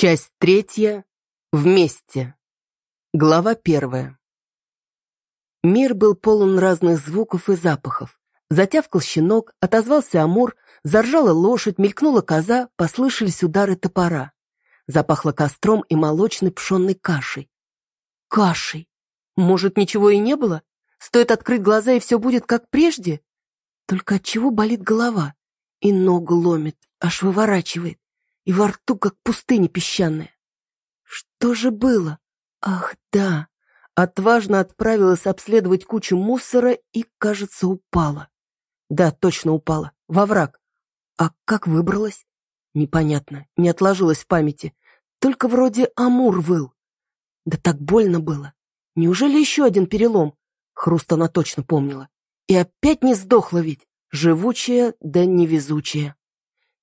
Часть третья. Вместе. Глава первая. Мир был полон разных звуков и запахов. Затявкал щенок, отозвался амур, заржала лошадь, мелькнула коза, послышались удары топора. Запахло костром и молочной пшенной кашей. Кашей! Может, ничего и не было? Стоит открыть глаза, и все будет как прежде? Только от чего болит голова? И ногу ломит, аж выворачивает и во рту как пустыня песчаная. Что же было? Ах, да. Отважно отправилась обследовать кучу мусора и, кажется, упала. Да, точно упала. Во враг. А как выбралась? Непонятно, не отложилось в памяти. Только вроде Амур выл. Да так больно было. Неужели еще один перелом? Хруст она точно помнила. И опять не сдохла ведь. Живучая, да невезучая.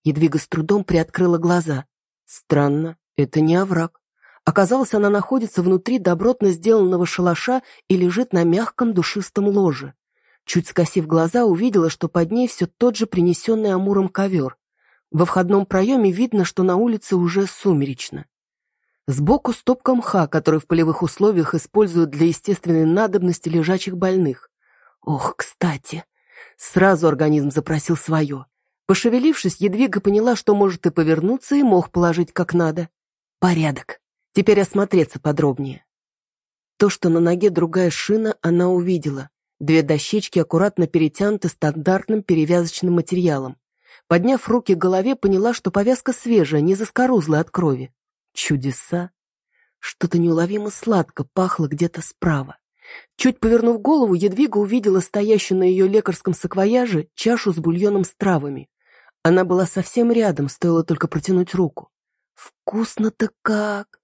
Едвига с трудом приоткрыла глаза. Странно, это не овраг. Оказалось, она находится внутри добротно сделанного шалаша и лежит на мягком душистом ложе. Чуть скосив глаза, увидела, что под ней все тот же принесенный Амуром ковер. Во входном проеме видно, что на улице уже сумеречно. Сбоку стопка мха, который в полевых условиях используют для естественной надобности лежачих больных. Ох, кстати, сразу организм запросил свое. Пошевелившись, Едвига поняла, что может и повернуться, и мог положить как надо. Порядок. Теперь осмотреться подробнее. То, что на ноге другая шина, она увидела. Две дощечки аккуратно перетянуты стандартным перевязочным материалом. Подняв руки к голове, поняла, что повязка свежая, не заскорузлая от крови. Чудеса! Что-то неуловимо сладко пахло где-то справа. Чуть повернув голову, Едвига увидела стоящую на ее лекарском саквояже чашу с бульоном с травами. Она была совсем рядом, стоило только протянуть руку. Вкусно-то как!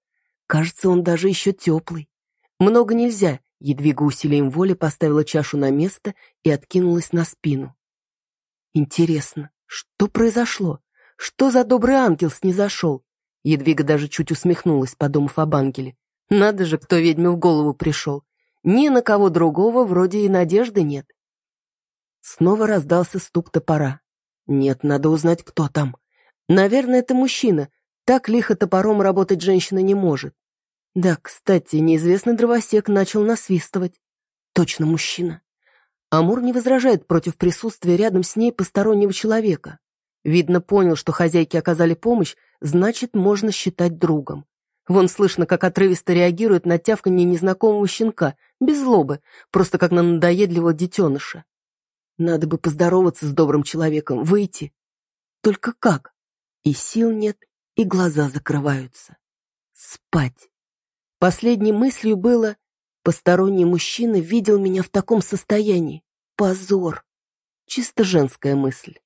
Кажется, он даже еще теплый. Много нельзя. Едвига усилием воли поставила чашу на место и откинулась на спину. Интересно, что произошло? Что за добрый ангел снизошел? Едвига даже чуть усмехнулась, подумав об ангеле. Надо же, кто ведьме в голову пришел. Ни на кого другого вроде и надежды нет. Снова раздался стук топора. Нет, надо узнать, кто там. Наверное, это мужчина. Так лихо топором работать женщина не может. Да, кстати, неизвестный дровосек начал насвистывать. Точно мужчина. Амур не возражает против присутствия рядом с ней постороннего человека. Видно, понял, что хозяйки оказали помощь, значит, можно считать другом. Вон слышно, как отрывисто реагирует на тявканье незнакомого щенка, без злобы, просто как на надоедливого детеныша. Надо бы поздороваться с добрым человеком, выйти. Только как? И сил нет, и глаза закрываются. Спать. Последней мыслью было, посторонний мужчина видел меня в таком состоянии. Позор. Чисто женская мысль.